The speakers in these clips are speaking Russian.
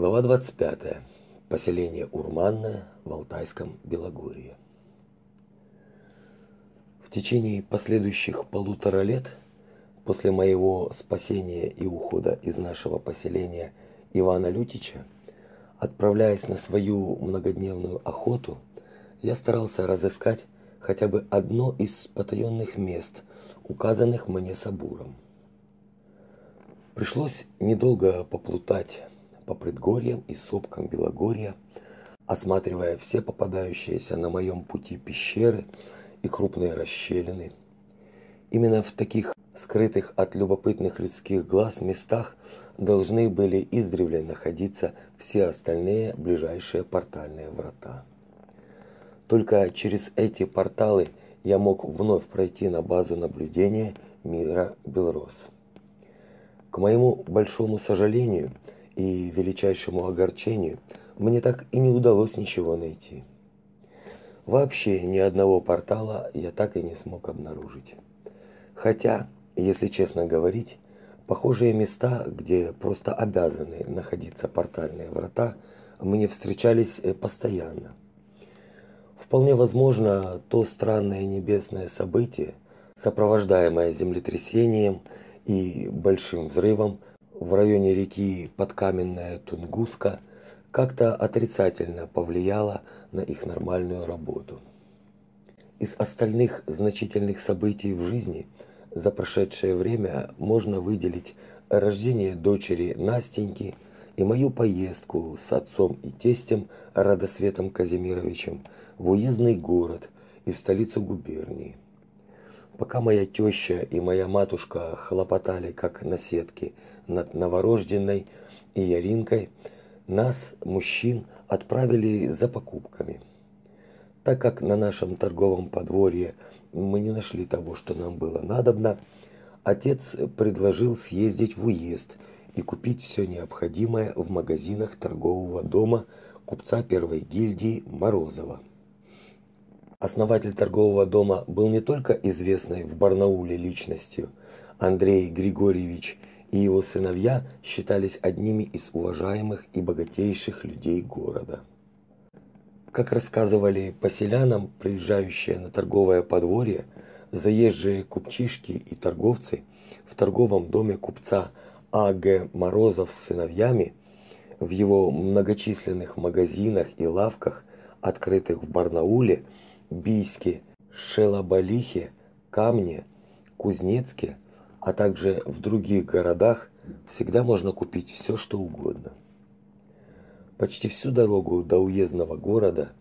Глава 25. Поселение Урманное в Алтайском Белогорье. В течение последующих полутора лет после моего спасения и ухода из нашего поселения Ивана Лютича, отправляясь на свою многодневную охоту, я старался разыскать хотя бы одно из потаенных мест, указанных мне Сабуром. Пришлось недолго поплутать по предгорьям и сопкам Белогорья, осматривая все попадающиеся на моем пути пещеры и крупные расщелины. Именно в таких скрытых от любопытных людских глаз местах должны были издревле находиться все остальные ближайшие портальные врата. Только через эти порталы я мог вновь пройти на базу наблюдения мира Белрос. К моему большому сожалению и величайшему огорчению, мне так и не удалось ничего найти. Вообще ни одного портала я так и не смог обнаружить. Хотя, если честно говорить, похожие места, где просто обязаны находиться портальные врата, мне встречались э, постоянно. Вполне возможно, то странное небесное событие, сопровождаемое землетрясением и большим взрывом в районе реки Подкаменная Тунгуска, как-то отрицательно повлияло на их нормальную работу. Из остальных значительных событий в жизни за прошедшее время можно выделить рождение дочери Настеньки и мою поездку с отцом и тестем Радосветом Казимировичем в уездный город и в столицу губернии. Пока моя теща и моя матушка хлопотали как наседки над новорожденной и Яринкой, нас, мужчин, отправили за покупками. Так как на нашем торговом подворье мы не нашли того, что нам было надобно, отец предложил съездить в уезд и купить все необходимое в магазинах торгового дома купца первой гильдии Морозова. Основатель торгового дома был не только известной в Барнауле личностью. Андрей Григорьевич и его сыновья считались одними из уважаемых и богатейших людей города. Как рассказывали поселянам, приезжающие на торговое подворье, заезжие купчишки и торговцы в торговом доме купца А.Г. Морозов с сыновьями, в его многочисленных магазинах и лавках, открытых в Барнауле, Бийске, Шелобалихе, Камне, Кузнецке, а также в других городах всегда можно купить все, что угодно. Почти всю дорогу до уездного города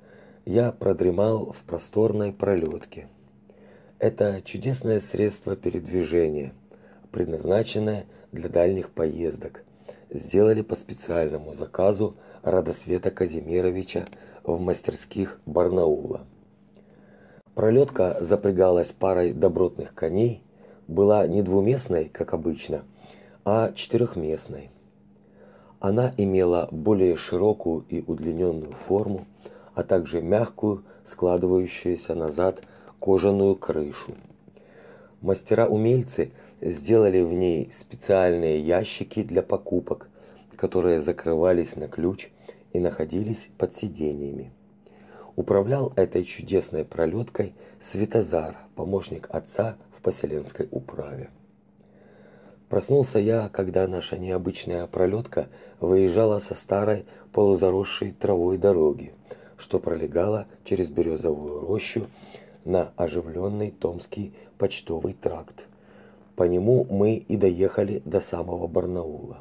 я продремал в просторной пролетке. Это чудесное средство передвижения, предназначенное для дальних поездок. Сделали по специальному заказу Радосвета Казимировича в мастерских Барнаула. Пролетка запрягалась парой добротных коней, была не двуместной, как обычно, а четырехместной. Она имела более широкую и удлиненную форму, а также мягкую, складывающуюся назад кожаную крышу. Мастера-умельцы сделали в ней специальные ящики для покупок, которые закрывались на ключ и находились под сиденьями. Управлял этой чудесной пролеткой Светозар, помощник отца в поселенской управе. Проснулся я, когда наша необычная пролетка выезжала со старой полузаросшей травой дороги, что пролегала через березовую рощу на оживленный Томский почтовый тракт. По нему мы и доехали до самого Барнаула.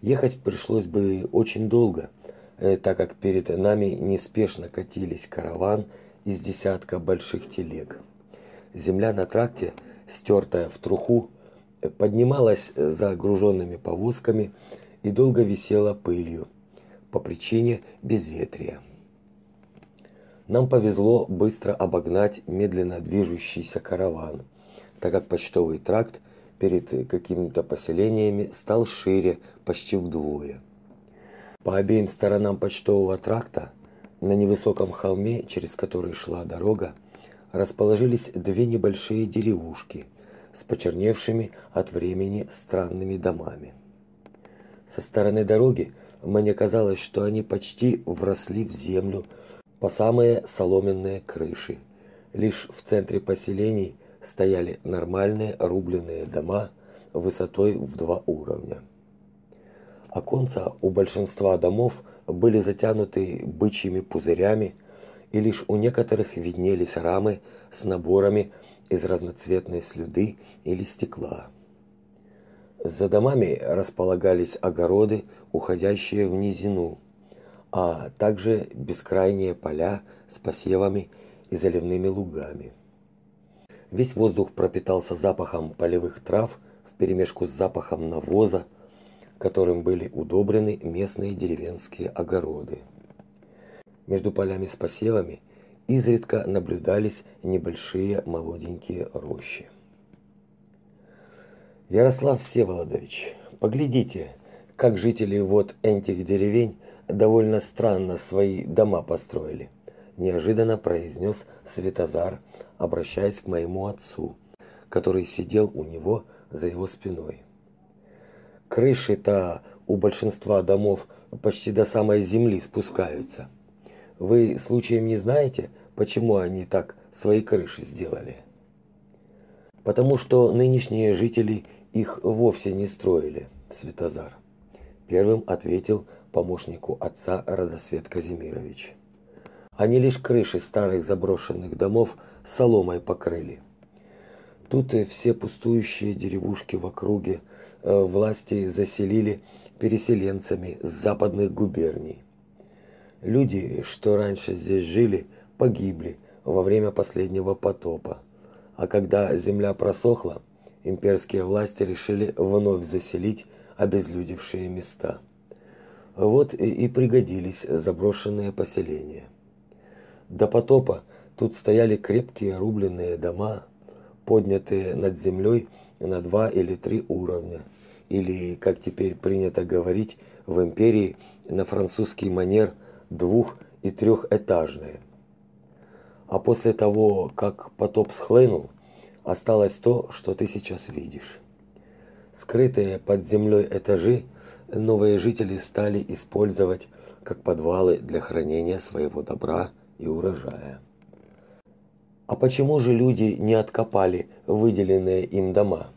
Ехать пришлось бы очень долго, Э, так как перед нами неспешно катились караван из десятка больших телег. Земля на тракте, стертая в труху, поднималась за груженными повозками и долго висела пылью по причине безветрия. Нам повезло быстро обогнать медленно движущийся караван, так как почтовый тракт перед какими-то поселениями стал шире почти вдвое. По обеим сторонам почтового тракта, на невысоком холме, через который шла дорога, расположились две небольшие деревушки с почерневшими от времени странными домами. Со стороны дороги мне казалось, что они почти вросли в землю по самые соломенные крыши. Лишь в центре поселений стояли нормальные рубленые дома высотой в два уровня. Оконца у большинства домов были затянуты бычьими пузырями, и лишь у некоторых виднелись рамы с наборами из разноцветной слюды или стекла. За домами располагались огороды, уходящие в низину, а также бескрайние поля с посевами и заливными лугами. Весь воздух пропитался запахом полевых трав вперемешку с запахом навоза, которым были удобрены местные деревенские огороды. Между полями с посевами изредка наблюдались небольшие молоденькие рощи. Ярослав Всеволодович, поглядите, как жители вот этих деревень довольно странно свои дома построили, неожиданно произнес Светозар, обращаясь к моему отцу, который сидел у него за его спиной. Крыши-то у большинства домов почти до самой земли спускаются. Вы случаем не знаете, почему они так свои крыши сделали? Потому что нынешние жители их вовсе не строили, Светозар. Первым ответил помощнику отца Радосвет Казимирович. Они лишь крыши старых заброшенных домов соломой покрыли. Тут и все пустующие деревушки в округе э, власти заселили переселенцами с западных губерний. Люди, что раньше здесь жили, погибли во время последнего потопа. А когда земля просохла, имперские власти решили вновь заселить обезлюдевшие места. Вот и пригодились заброшенные поселения. До потопа тут стояли крепкие рубленные дома, поднятые над землей на два или три уровня, или, как теперь принято говорить в империи, на французский манер двух- и трехэтажные. А после того, как потоп схлынул, осталось то, что ты сейчас видишь. Скрытые под землей этажи новые жители стали использовать как подвалы для хранения своего добра и урожая. А почему же люди не откопали выделенные им дома?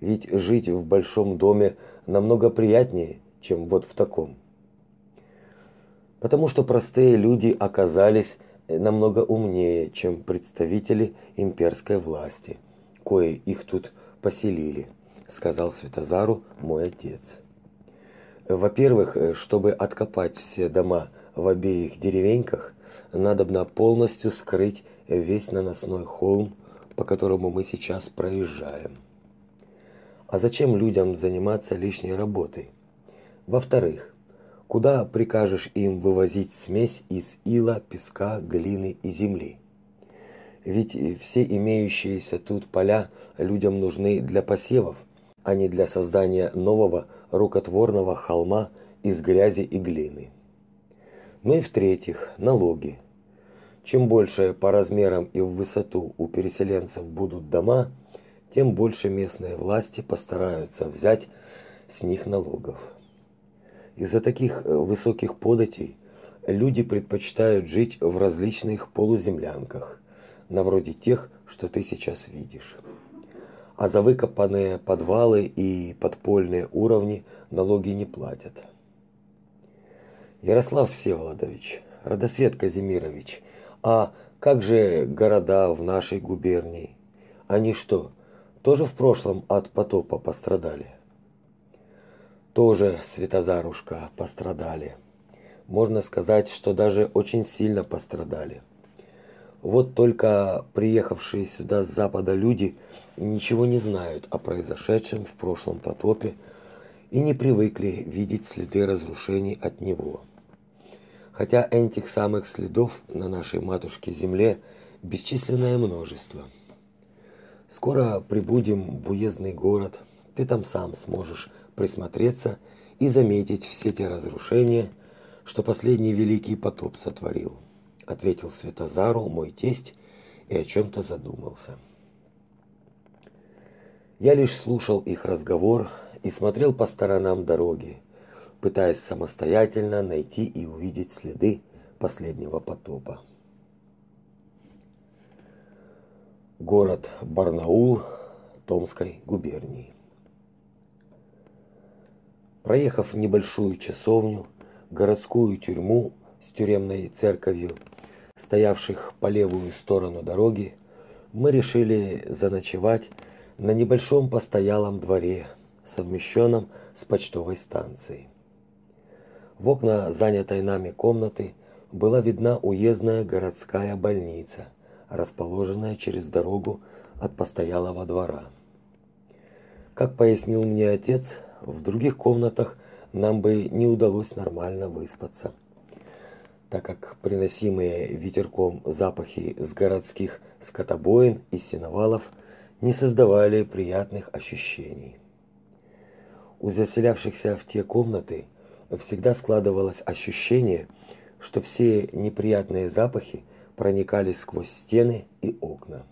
Ведь жить в большом доме намного приятнее, чем вот в таком. Потому что простые люди оказались намного умнее, чем представители имперской власти – кое их тут поселили, сказал Святозару мой отец. Во-первых, э, чтобы откопать все дома в обеих деревеньках, надобно полностью скрыть весь наносной холм, по которому мы сейчас проезжаем. А зачем людям заниматься лишней работой? Во-вторых, куда прикажешь им вывозить смесь из ила, песка, глины и земли? Ведь все имеющиеся тут поля людям нужны для посевов, а не для создания нового рукотворного холма из грязи и глины. Ну и в-третьих, налоги. Чем больше по размерам и в высоту у переселенцев будут дома, тем больше местные власти постараются взять с них налогов. Из-за таких э, высоких податей люди предпочитают жить в различных полуземлянках на вроде тех, что ты сейчас видишь. А за выкопанные подвалы и подпольные уровни налоги не платят. Ярослав Всеволодович, Радосвет Казимирович, а как же города в нашей губернии? Они что, тоже в прошлом от потопа пострадали? Тоже, Святозарушка, пострадали. Можно сказать, что даже очень сильно пострадали. Вот только приехавшие сюда с запада люди ничего не знают о произошедшем в прошлом потопе и не привыкли видеть следы разрушений от него. Хотя этих самых следов на нашей матушке Земле бесчисленное множество. Скоро прибудем в уездный город, ты там сам сможешь присмотреться и заметить все те разрушения, что последний великий потоп сотворил ответил Светозару мой тесть и о чем то задумался. Я лишь слушал их разговор и смотрел по сторонам дороги, пытаясь самостоятельно найти и увидеть следы последнего потопа. Город Барнаул Томской губернии. Проехав небольшую часовню, городскую тюрьму с тюремной церковью, стоявших по левую сторону дороги, мы решили заночевать на небольшом постоялом дворе, совмещенном с почтовой станцией. В окна занятой нами комнаты была видна уездная городская больница, расположенная через дорогу от постоялого двора. Как пояснил мне отец, в других комнатах нам бы не удалось нормально выспаться, так как приносимые ветерком запахи с городских скотобоин и сеновалов не создавали приятных ощущений. У заселявшихся в те комнаты всегда складывалось ощущение, что все неприятные запахи проникали сквозь стены и окна.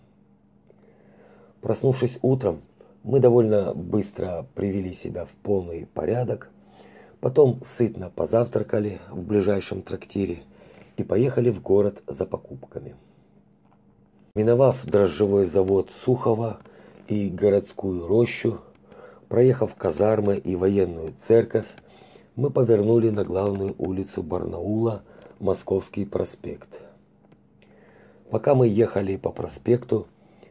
Проснувшись утром, мы довольно быстро привели себя в полный порядок, потом сытно позавтракали в ближайшем трактире и поехали в город за покупками. Миновав дрожжевой завод Сухова и городскую рощу, проехав казармы и военную церковь, мы повернули на главную улицу Барнаула, Московский проспект. Пока мы ехали по проспекту,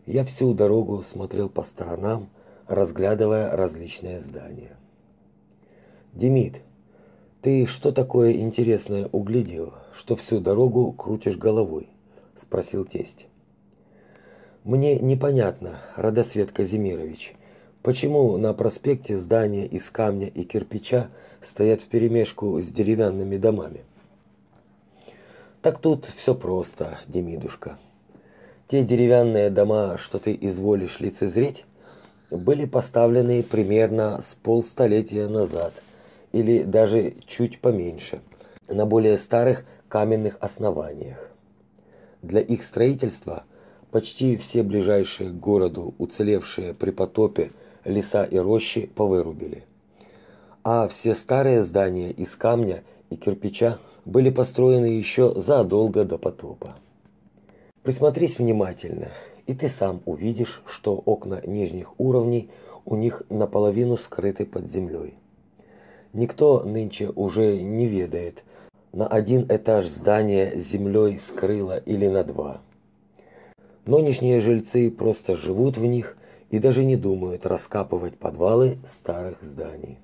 я всю дорогу смотрел по сторонам разглядывая различные здания. Демид, ты что такое интересное углядел, что всю дорогу крутишь головой? спросил тесть. Мне непонятно, Радосвет Казимирович, почему на проспекте здания из камня и кирпича стоят вперемешку с деревянными домами. Так тут все просто, Демидушка. Те деревянные дома, что ты изволишь лицезреть, были поставлены примерно с полстолетия назад или даже чуть поменьше, на более старых каменных основаниях. Для их строительства почти все ближайшие к городу уцелевшие при потопе леса и рощи повырубили. А все старые здания из камня и кирпича были построены еще задолго до потопа. Присмотрись внимательно и ты сам увидишь, что окна нижних уровней у них наполовину скрыты под землей. Никто нынче уже не ведает, на один этаж здания землей скрыло или на два. Нынешние жильцы просто живут в них и даже не думают раскапывать подвалы старых зданий.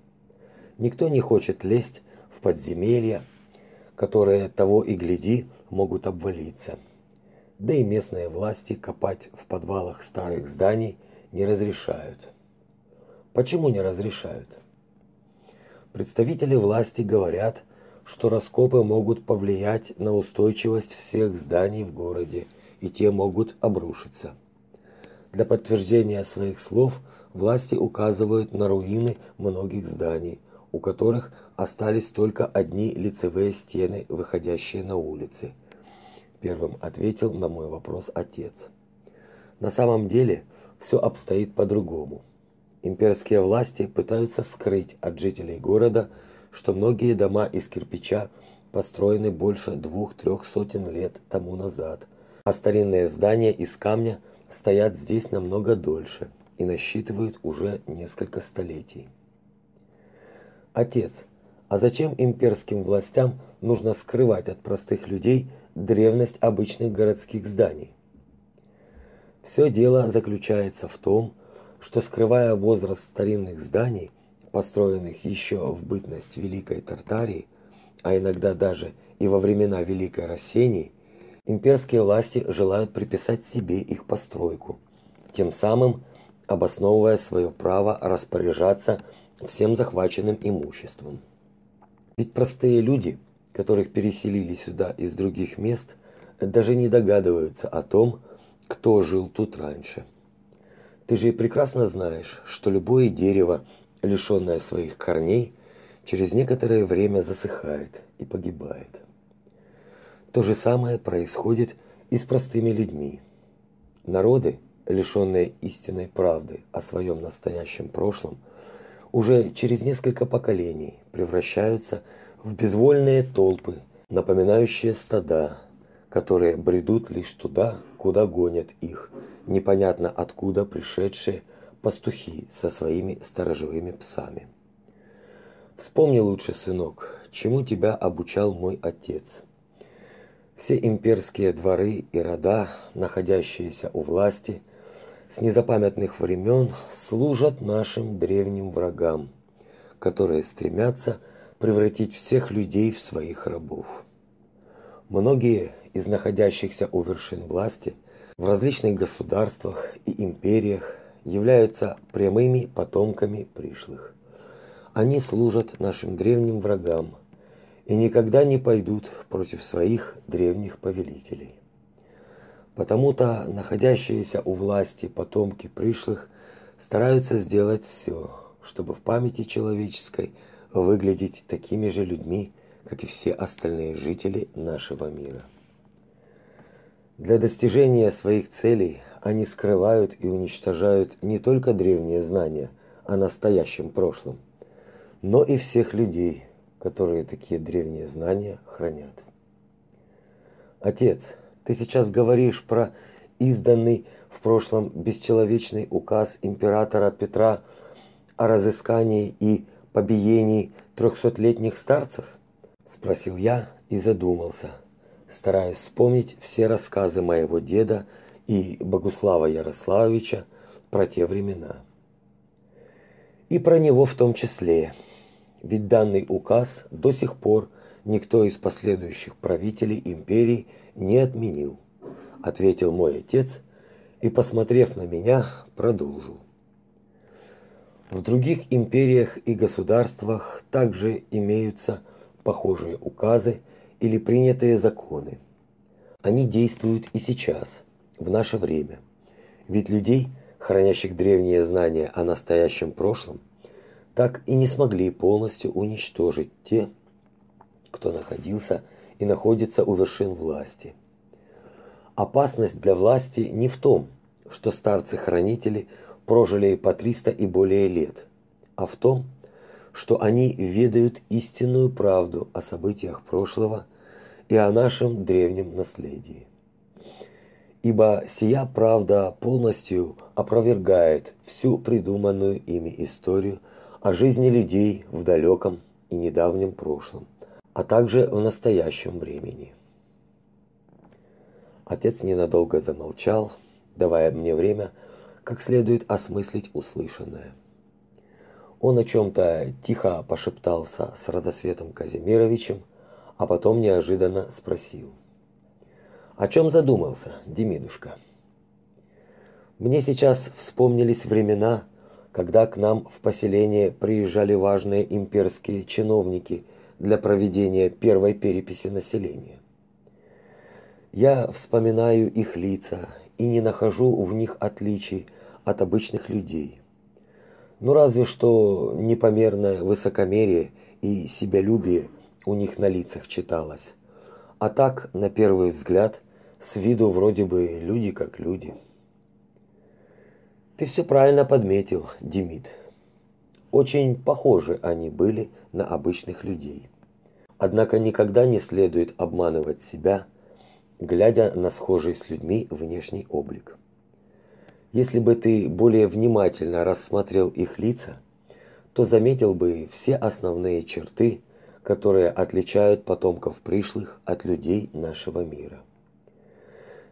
Никто не хочет лезть в подземелья, которые того и гляди могут обвалиться да и местные власти копать в подвалах старых зданий не разрешают. Почему не разрешают? Представители власти говорят, что раскопы могут повлиять на устойчивость всех зданий в городе, и те могут обрушиться. Для подтверждения своих слов власти указывают на руины многих зданий, у которых остались только одни лицевые стены, выходящие на улицы – первым ответил на мой вопрос отец. На самом деле, все обстоит по-другому. Имперские власти пытаются скрыть от жителей города, что многие дома из кирпича построены больше двух-трех сотен лет тому назад, а старинные здания из камня стоят здесь намного дольше и насчитывают уже несколько столетий. Отец, а зачем имперским властям нужно скрывать от простых людей древность обычных городских зданий. Все дело заключается в том, что скрывая возраст старинных зданий, построенных еще в бытность Великой Тартарии, а иногда даже и во времена Великой Рассении, имперские власти желают приписать себе их постройку, тем самым обосновывая свое право распоряжаться всем захваченным имуществом. Ведь простые люди – которых переселили сюда из других мест, даже не догадываются о том, кто жил тут раньше. Ты же прекрасно знаешь, что любое дерево, лишенное своих корней, через некоторое время засыхает и погибает. То же самое происходит и с простыми людьми. Народы, лишенные истинной правды о своем настоящем прошлом, уже через несколько поколений превращаются в безвольные толпы, напоминающие стада, которые бредут лишь туда, куда гонят их, непонятно откуда пришедшие пастухи со своими сторожевыми псами. Вспомни лучше, сынок, чему тебя обучал мой отец. Все имперские дворы и рода, находящиеся у власти, с незапамятных времен служат нашим древним врагам, которые стремятся превратить всех людей в своих рабов. Многие из находящихся у вершин власти в различных государствах и империях являются прямыми потомками пришлых. Они служат нашим древним врагам и никогда не пойдут против своих древних повелителей. Потому-то находящиеся у власти потомки пришлых стараются сделать все, чтобы в памяти человеческой выглядеть такими же людьми, как и все остальные жители нашего мира. Для достижения своих целей они скрывают и уничтожают не только древние знания о настоящем прошлом, но и всех людей, которые такие древние знания хранят. Отец, ты сейчас говоришь про изданный в прошлом бесчеловечный указ императора Петра о разыскании и побиении трехсотлетних старцев? спросил я и задумался, стараясь вспомнить все рассказы моего деда и Богуслава Ярославовича про те времена. И про него в том числе. Ведь данный указ до сих пор никто из последующих правителей империи не отменил, ответил мой отец и, посмотрев на меня, продолжил. В других империях и государствах также имеются похожие указы или принятые законы. Они действуют и сейчас, в наше время. Ведь людей, хранящих древние знания о настоящем прошлом, так и не смогли полностью уничтожить те, кто находился и находится у вершин власти. Опасность для власти не в том, что старцы-хранители прожили по 300 и более лет, а в том, что они ведают истинную правду о событиях прошлого и о нашем древнем наследии. Ибо сия правда полностью опровергает всю придуманную ими историю о жизни людей в далеком и недавнем прошлом, а также в настоящем времени. Отец ненадолго замолчал, давая мне время как следует осмыслить услышанное. Он о чем-то тихо пошептался с Радосветом Казимировичем, а потом неожиданно спросил. «О чем задумался, Демидушка?» Мне сейчас вспомнились времена, когда к нам в поселение приезжали важные имперские чиновники для проведения первой переписи населения. Я вспоминаю их лица и не нахожу в них отличий от обычных людей. Ну разве что непомерное высокомерие и себялюбие у них на лицах читалось. А так, на первый взгляд, с виду вроде бы люди как люди. Ты все правильно подметил, Демид. Очень похожи они были на обычных людей. Однако никогда не следует обманывать себя, глядя на схожий с людьми внешний облик. Если бы ты более внимательно рассмотрел их лица, то заметил бы все основные черты, которые отличают потомков пришлых от людей нашего мира.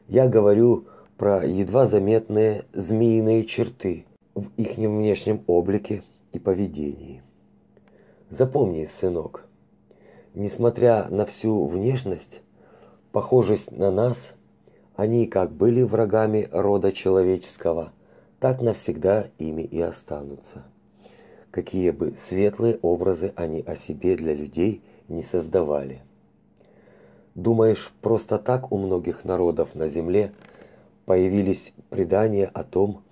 Я говорю про едва заметные змеиные черты в их внешнем облике и поведении. Запомни, сынок, несмотря на всю внешность, похожесть на нас, они как были врагами рода человеческого, так навсегда ими и останутся. Какие бы светлые образы они о себе для людей не создавали. Думаешь, просто так у многих народов на земле появились предания о том,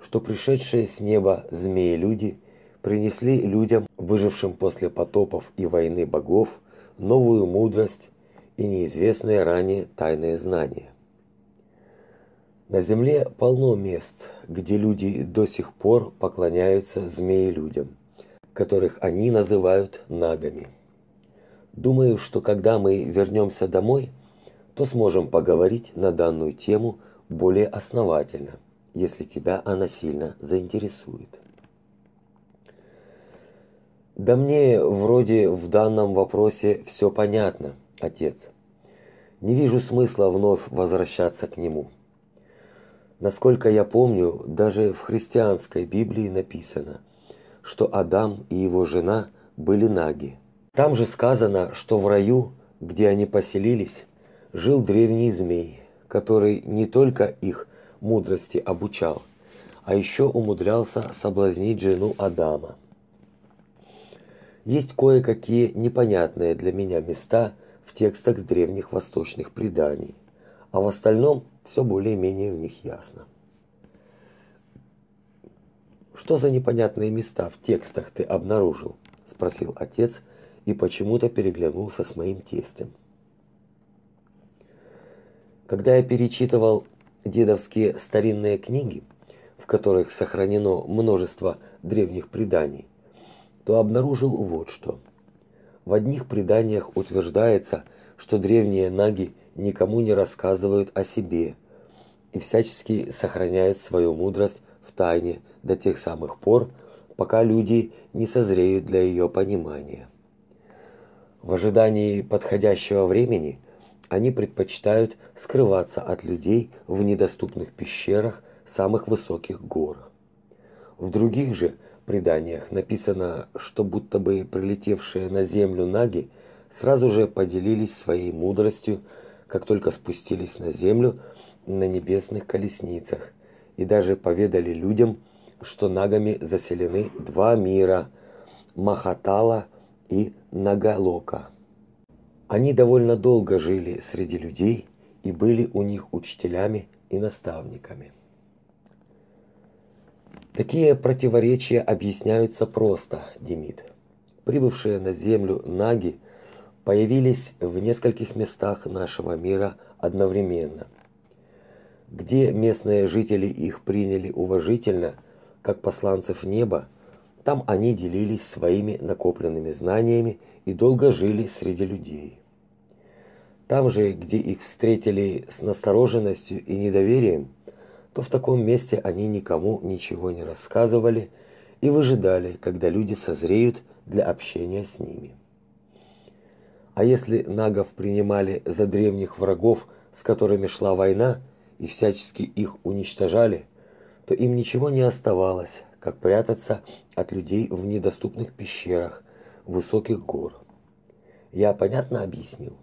что пришедшие с неба змеи-люди принесли людям, выжившим после потопов и войны богов, новую мудрость и неизвестные ранее тайные знания. На земле полно мест, где люди до сих пор поклоняются змеи-людям, которых они называют нагами. Думаю, что когда мы вернемся домой, то сможем поговорить на данную тему более основательно, если тебя она сильно заинтересует. Да мне вроде в данном вопросе все понятно, отец. Не вижу смысла вновь возвращаться к нему. Насколько я помню, даже в христианской Библии написано, что Адам и его жена были наги. Там же сказано, что в раю, где они поселились, жил древний змей, который не только их мудрости обучал, а еще умудрялся соблазнить жену Адама. Есть кое-какие непонятные для меня места текстах древних восточных преданий, а в остальном все более-менее в них ясно. Что за непонятные места в текстах ты обнаружил? спросил отец и почему-то переглянулся с моим тестем. Когда я перечитывал дедовские старинные книги, в которых сохранено множество древних преданий, то обнаружил вот что. В одних преданиях утверждается, что древние наги никому не рассказывают о себе и всячески сохраняют свою мудрость в тайне до тех самых пор, пока люди не созреют для ее понимания. В ожидании подходящего времени они предпочитают скрываться от людей в недоступных пещерах самых высоких гор. В других же преданиях написано, что будто бы прилетевшие на землю наги сразу же поделились своей мудростью, как только спустились на землю на небесных колесницах, и даже поведали людям, что нагами заселены два мира Махатала и Нагалока. Они довольно долго жили среди людей и были у них учителями и наставниками. Такие противоречия объясняются просто, Демид. Прибывшие на землю наги появились в нескольких местах нашего мира одновременно. Где местные жители их приняли уважительно, как посланцев неба, там они делились своими накопленными знаниями и долго жили среди людей. Там же, где их встретили с настороженностью и недоверием, то в таком месте они никому ничего не рассказывали и выжидали, когда люди созреют для общения с ними. А если нагов принимали за древних врагов, с которыми шла война, и всячески их уничтожали, то им ничего не оставалось, как прятаться от людей в недоступных пещерах высоких гор. Я понятно объяснил?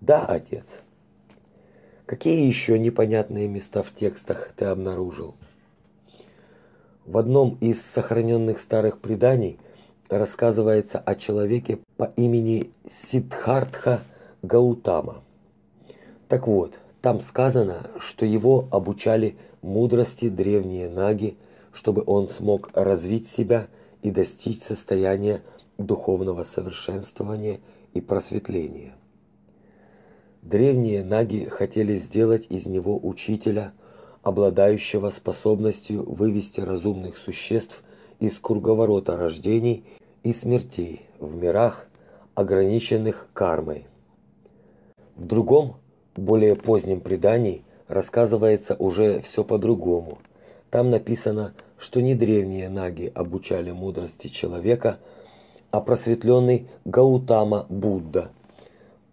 Да, отец. Какие еще непонятные места в текстах ты обнаружил? В одном из сохраненных старых преданий рассказывается о человеке по имени Сиддхартха Гаутама. Так вот, там сказано, что его обучали мудрости древние наги, чтобы он смог развить себя и достичь состояния духовного совершенствования и просветления. Древние наги хотели сделать из него учителя, обладающего способностью вывести разумных существ из круговорота рождений и смертей в мирах, ограниченных кармой. В другом, более позднем предании рассказывается уже все по-другому. Там написано, что не древние наги обучали мудрости человека, а просветленный Гаутама Будда –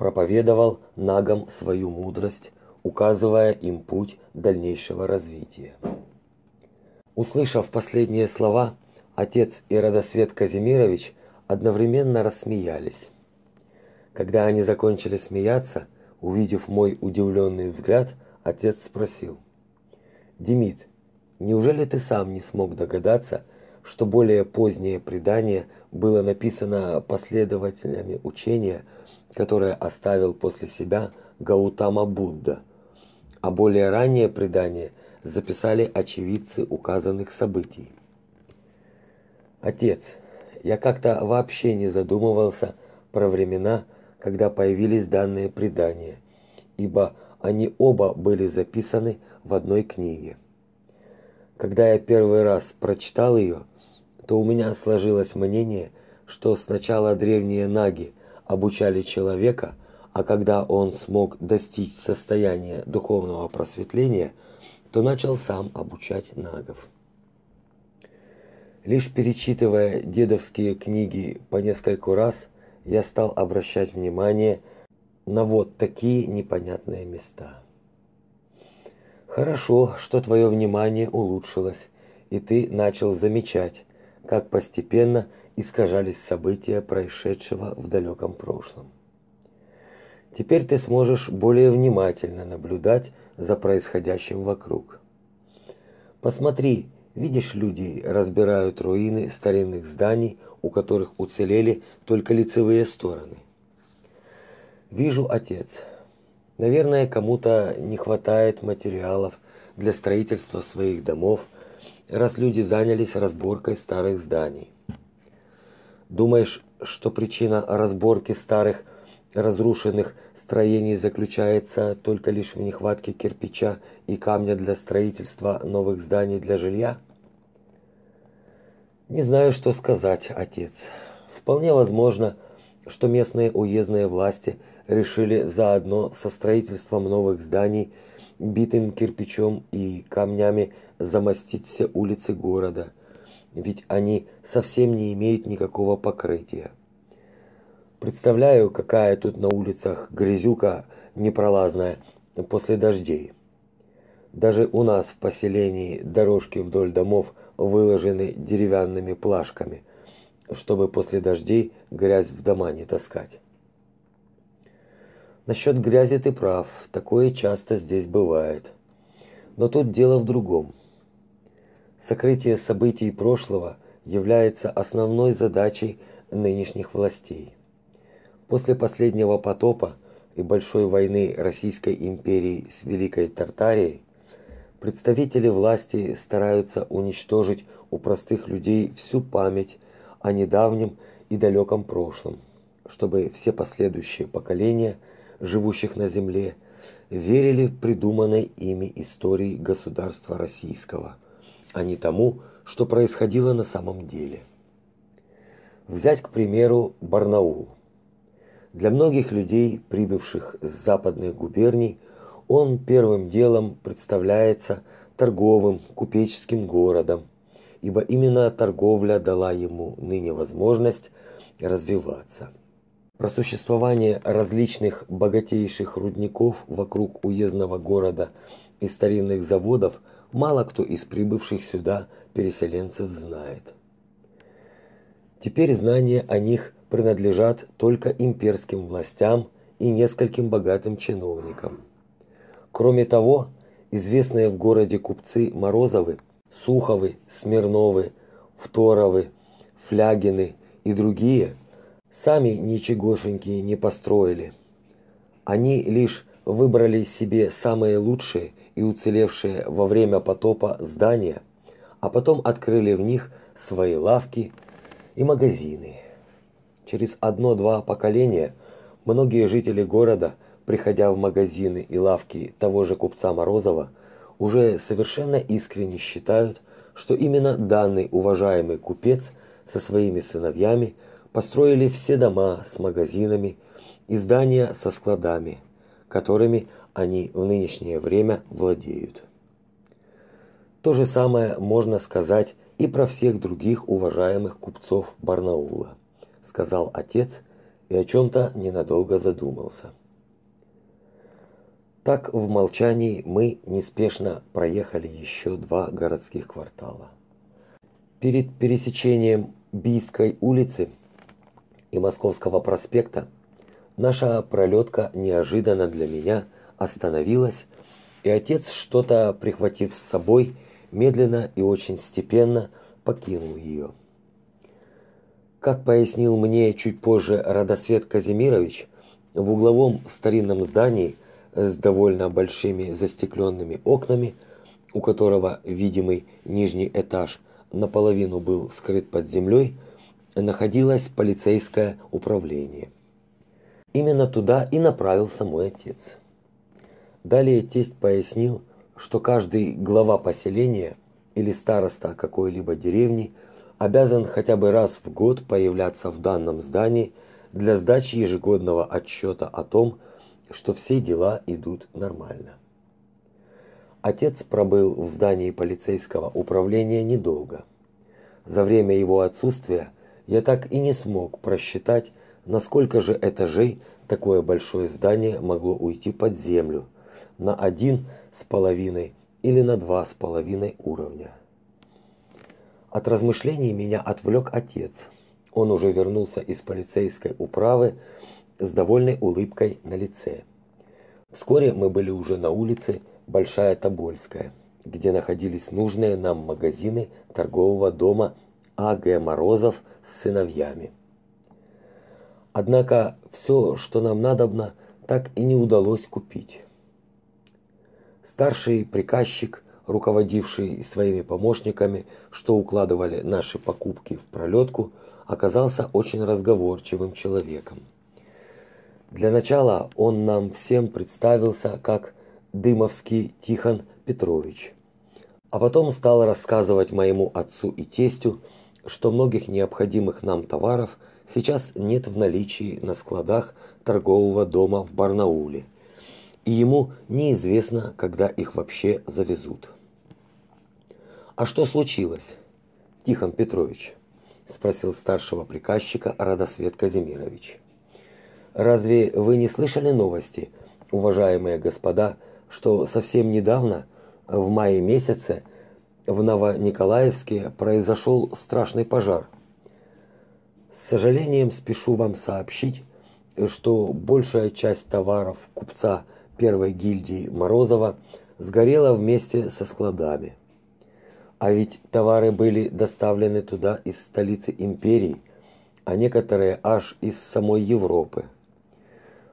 проповедовал нагам свою мудрость, указывая им путь дальнейшего развития. Услышав последние слова, отец и Радосвет Казимирович одновременно рассмеялись. Когда они закончили смеяться, увидев мой удивленный взгляд, отец спросил: "Демид, неужели ты сам не смог догадаться, что более позднее предание было написано последователями учения которое оставил после себя Гаутама Будда, а более раннее предание записали очевидцы указанных событий. Отец, я как-то вообще не задумывался про времена, когда появились данные предания, ибо они оба были записаны в одной книге. Когда я первый раз прочитал ее, то у меня сложилось мнение, что сначала древние наги обучали человека, а когда он смог достичь состояния духовного просветления, то начал сам обучать нагов. Лишь перечитывая дедовские книги по нескольку раз, я стал обращать внимание на вот такие непонятные места. Хорошо, что твое внимание улучшилось, и ты начал замечать, как постепенно искажались события происшедшего в далеком прошлом. Теперь ты сможешь более внимательно наблюдать за происходящим вокруг. Посмотри, Видишь, люди разбирают руины старинных зданий, у которых уцелели только лицевые стороны. Вижу, отец. Наверное, кому-то не хватает материалов для строительства своих домов, раз люди занялись разборкой старых зданий. Думаешь, что причина разборки старых разрушенных строений заключается только лишь в нехватке кирпича и камня для строительства новых зданий для жилья? Не знаю, что сказать, отец. Вполне возможно, что местные уездные власти решили заодно со строительством новых зданий битым кирпичом и камнями замостить все улицы города, ведь они совсем не имеют никакого покрытия. Представляю, какая тут на улицах грязюка непролазная после дождей. Даже у нас в поселении дорожки вдоль домов выложены деревянными плашками, чтобы после дождей грязь в дома не таскать. Насчет грязи ты прав, такое часто здесь бывает. Но тут дело в другом. Сокрытие событий прошлого является основной задачей нынешних властей. После последнего потопа и большой войны Российской империи с Великой Тартарией представители власти стараются уничтожить у простых людей всю память о недавнем и далеком прошлом, чтобы все последующие поколения, живущих на земле, верили придуманной ими истории государства российского, а не тому, что происходило на самом деле. Взять, к примеру, Барнаул – для многих людей, прибывших с западных губерний, он первым делом представляется торговым, купеческим городом, ибо именно торговля дала ему ныне возможность развиваться. Про существование различных богатейших рудников вокруг уездного города и старинных заводов мало кто из прибывших сюда переселенцев знает. Теперь знание о них принадлежат только имперским властям и нескольким богатым чиновникам. Кроме того, известные в городе купцы Морозовы, Суховы, Смирновы, Второвы, Флягины и другие сами ничегошеньки не построили. Они лишь выбрали себе самые лучшие и уцелевшие во время потопа здания, а потом открыли в них свои лавки и магазины. Через одно-два поколения многие жители города, приходя в магазины и лавки того же купца Морозова, уже совершенно искренне считают, что именно данный уважаемый купец со своими сыновьями построили все дома с магазинами и здания со складами, которыми они в нынешнее время владеют. То же самое можно сказать и про всех других уважаемых купцов Барнаула сказал отец и о чем то ненадолго задумался. Так в молчании мы неспешно проехали еще два городских квартала. Перед пересечением Бийской улицы и Московского проспекта наша пролетка неожиданно для меня остановилась, и отец, что-то прихватив с собой, медленно и очень степенно покинул ее. Как пояснил мне чуть позже Радосвет Казимирович, в угловом старинном здании с довольно большими застекленными окнами, у которого видимый нижний этаж наполовину был скрыт под землей, находилось полицейское управление. Именно туда и направился мой отец. Далее тесть пояснил, что каждый глава поселения или староста какой-либо деревни – обязан хотя бы раз в год появляться в данном здании для сдачи ежегодного отчета о том, что все дела идут нормально. Отец пробыл в здании полицейского управления недолго. За время его отсутствия я так и не смог просчитать, насколько же этажей такое большое здание могло уйти под землю, на один с половиной или на два с половиной уровня. От размышлений меня отвлек отец. Он уже вернулся из полицейской управы с довольной улыбкой на лице. Вскоре мы были уже на улице Большая Тобольская, где находились нужные нам магазины торгового дома А.Г. Морозов с сыновьями. Однако все, что нам надобно, так и не удалось купить. Старший приказчик, руководивший своими помощниками, что укладывали наши покупки в пролетку, оказался очень разговорчивым человеком. Для начала он нам всем представился как Дымовский Тихон Петрович. А потом стал рассказывать моему отцу и тестю, что многих необходимых нам товаров сейчас нет в наличии на складах торгового дома в Барнауле – и ему неизвестно, когда их вообще завезут. А что случилось, Тихон Петрович? спросил старшего приказчика Радосвет Казимирович. Разве вы не слышали новости, уважаемые господа, что совсем недавно, в мае месяце, в Новониколаевске произошел страшный пожар? С сожалением спешу вам сообщить, что большая часть товаров купца первой гильдии Морозова сгорела вместе со складами. А ведь товары были доставлены туда из столицы империи, а некоторые аж из самой Европы.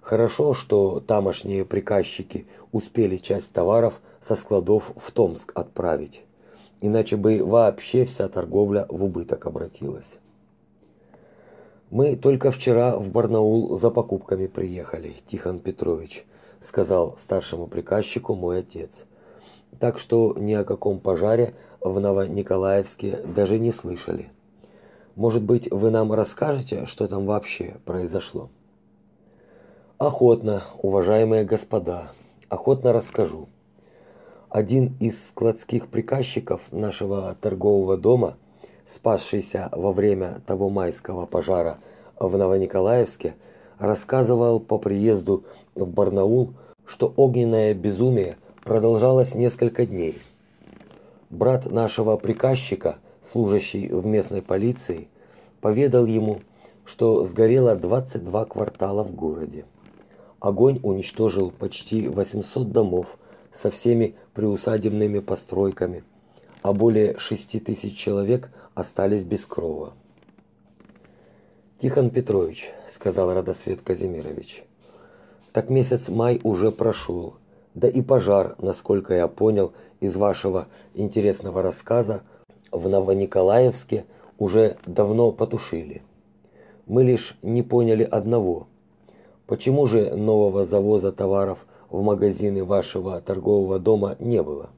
Хорошо, что тамошние приказчики успели часть товаров со складов в Томск отправить. Иначе бы вообще вся торговля в убыток обратилась. Мы только вчера в Барнаул за покупками приехали, Тихон Петрович сказал старшему приказчику мой отец. Так что ни о каком пожаре в Новониколаевске даже не слышали. Может быть, вы нам расскажете, что там вообще произошло? Охотно, уважаемые господа, охотно расскажу. Один из складских приказчиков нашего торгового дома, спасшийся во время того майского пожара в Новониколаевске, рассказывал по приезду в Барнаул, что огненное безумие продолжалось несколько дней. Брат нашего приказчика, служащий в местной полиции, поведал ему, что сгорело 22 квартала в городе. Огонь уничтожил почти 800 домов со всеми приусадебными постройками, а более 6 тысяч человек остались без крова. Тихон Петрович, сказал Радосвет Казимирович. Так месяц май уже прошел, да и пожар, насколько я понял из вашего интересного рассказа, в Новониколаевске уже давно потушили. Мы лишь не поняли одного. Почему же нового завоза товаров в магазины вашего торгового дома не было?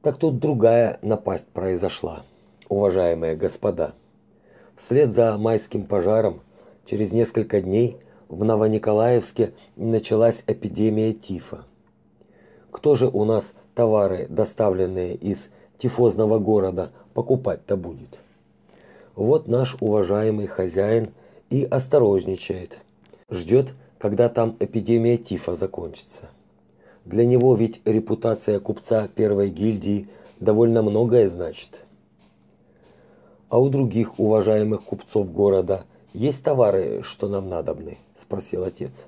Так тут другая напасть произошла, уважаемые господа. Вслед за майским пожаром через несколько дней в Новониколаевске началась эпидемия тифа. Кто же у нас товары, доставленные из тифозного города, покупать-то будет? Вот наш уважаемый хозяин и осторожничает. Ждет, когда там эпидемия тифа закончится. Для него ведь репутация купца первой гильдии довольно многое значит. А у других уважаемых купцов города есть товары, что нам надобны, спросил отец.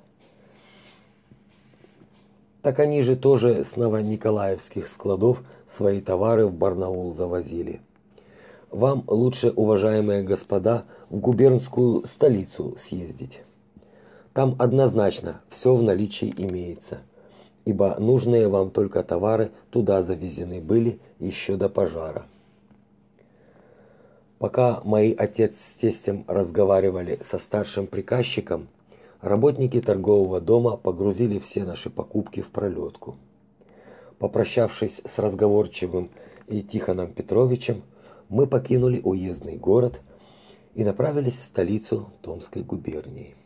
Так они же тоже с новониколаевских складов свои товары в Барнаул завозили. Вам лучше, уважаемые господа, в губернскую столицу съездить. Там однозначно все в наличии имеется, ибо нужные вам только товары туда завезены были еще до пожара. Пока мои отец с тестем разговаривали со старшим приказчиком, работники торгового дома погрузили все наши покупки в пролетку. Попрощавшись с разговорчивым и Тихоном Петровичем, мы покинули уездный город и направились в столицу Томской губернии.